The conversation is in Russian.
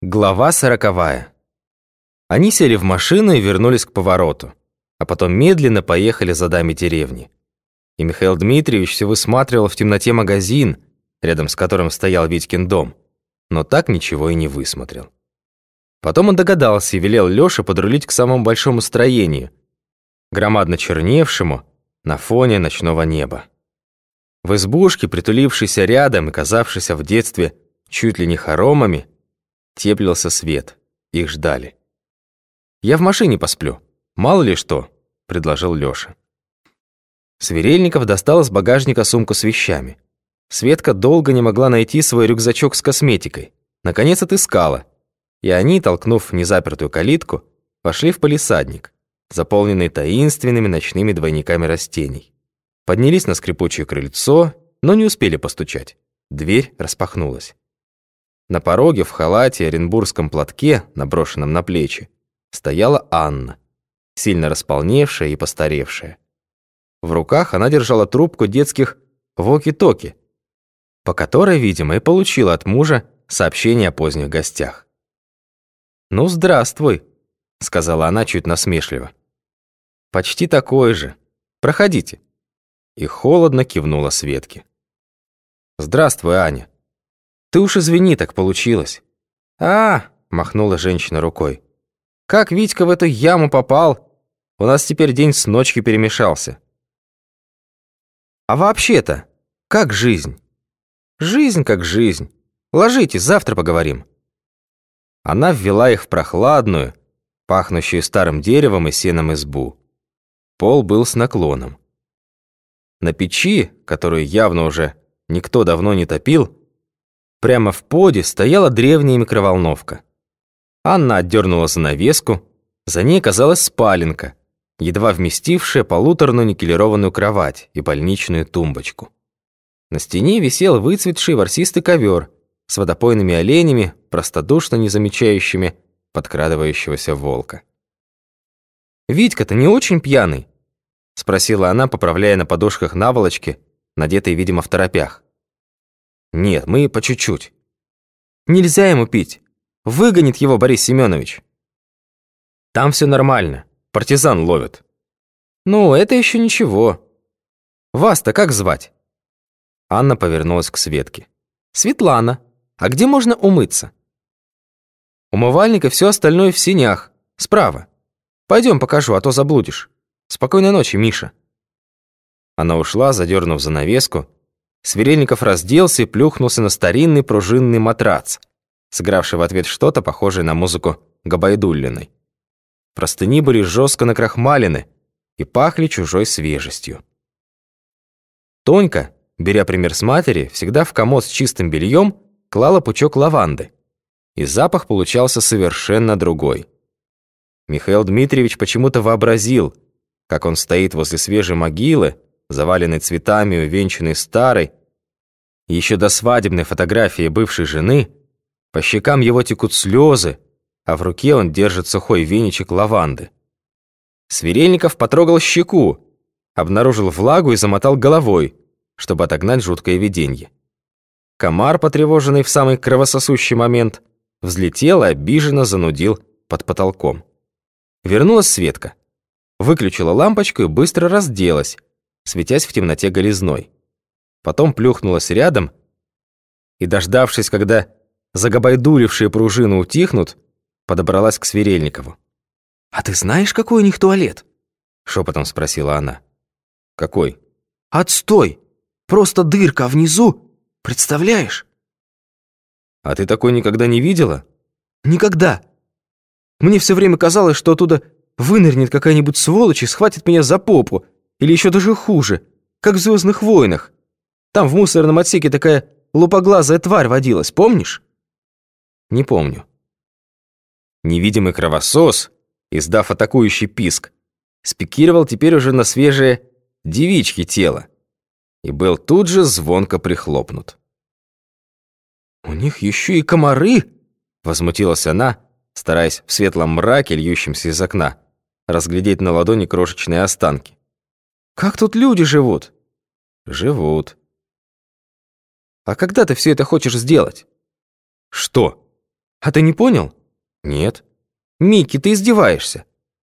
Глава сороковая. Они сели в машину и вернулись к повороту, а потом медленно поехали за дами деревни. И Михаил Дмитриевич все высматривал в темноте магазин, рядом с которым стоял Витькин дом, но так ничего и не высмотрел. Потом он догадался и велел Лёше подрулить к самому большому строению, громадно черневшему на фоне ночного неба. В избушке, притулившейся рядом и казавшейся в детстве чуть ли не хоромами, теплился свет. Их ждали. «Я в машине посплю. Мало ли что», — предложил Лёша. Сверельников достал из багажника сумку с вещами. Светка долго не могла найти свой рюкзачок с косметикой. Наконец отыскала. И они, толкнув незапертую калитку, пошли в палисадник, заполненный таинственными ночными двойниками растений. Поднялись на скрипучее крыльцо, но не успели постучать. Дверь распахнулась. На пороге в халате и оренбургском платке, наброшенном на плечи, стояла Анна, сильно располневшая и постаревшая. В руках она держала трубку детских воки-токи, по которой, видимо, и получила от мужа сообщение о поздних гостях. «Ну, здравствуй», — сказала она чуть насмешливо. «Почти такой же. Проходите». И холодно кивнула Светке. «Здравствуй, Аня». Ты уж извини, так получилось. А, махнула женщина рукой. Как Витька в эту яму попал? У нас теперь день с ночью перемешался. А вообще-то, как жизнь? Жизнь как жизнь. Ложитесь, завтра поговорим. Она ввела их в прохладную, пахнущую старым деревом и сеном избу. Пол был с наклоном. На печи, которую явно уже никто давно не топил, Прямо в поде стояла древняя микроволновка. Анна отдернула занавеску, за ней оказалась спаленка, едва вместившая полуторную никелированную кровать и больничную тумбочку. На стене висел выцветший ворсистый ковер с водопойными оленями, простодушно не замечающими подкрадывающегося волка. «Витька-то не очень пьяный?» — спросила она, поправляя на подушках наволочки, надетые, видимо, в торопях. Нет, мы по чуть-чуть. Нельзя ему пить. Выгонит его Борис Семенович. Там все нормально. Партизан ловят. Ну, это еще ничего. Вас-то как звать? Анна повернулась к Светке. Светлана. А где можно умыться? Умывальник и все остальное в синях. Справа. Пойдем покажу, а то заблудишь. Спокойной ночи, Миша. Она ушла, задернув занавеску, Сверельников разделся и плюхнулся на старинный пружинный матрац, сыгравший в ответ что-то похожее на музыку Габайдуллиной. Простыни были жестко накрахмалены и пахли чужой свежестью. Тонька, беря пример с матери, всегда в комод с чистым бельем клала пучок лаванды, и запах получался совершенно другой. Михаил Дмитриевич почему-то вообразил, как он стоит возле свежей могилы, заваленный цветами, увенчанный старой, еще до свадебной фотографии бывшей жены, по щекам его текут слезы, а в руке он держит сухой веничек лаванды. Сверельников потрогал щеку, обнаружил влагу и замотал головой, чтобы отогнать жуткое виденье. Комар, потревоженный в самый кровососущий момент, взлетел и обиженно занудил под потолком. Вернулась Светка. Выключила лампочку и быстро разделась, светясь в темноте голизной. Потом плюхнулась рядом и, дождавшись, когда загобайдурившие пружины утихнут, подобралась к Сверельникову. «А ты знаешь, какой у них туалет?» Шепотом спросила она. «Какой?» «Отстой! Просто дырка внизу! Представляешь?» «А ты такой никогда не видела?» «Никогда! Мне все время казалось, что оттуда вынырнет какая-нибудь сволочь и схватит меня за попу, или еще даже хуже, как в «Звездных войнах». Там в мусорном отсеке такая лупоглазая тварь водилась, помнишь?» «Не помню». Невидимый кровосос, издав атакующий писк, спикировал теперь уже на свежее девичье тело и был тут же звонко прихлопнут. «У них еще и комары!» — возмутилась она, стараясь в светлом мраке, льющемся из окна, разглядеть на ладони крошечные останки. Как тут люди живут? Живут. А когда ты все это хочешь сделать? Что? А ты не понял? Нет. Микки, ты издеваешься.